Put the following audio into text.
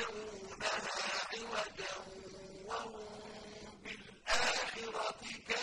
يَدْعُونَهَا عِوَجًا وَهُم بِالْآخِرَةِ كَافِرُونَ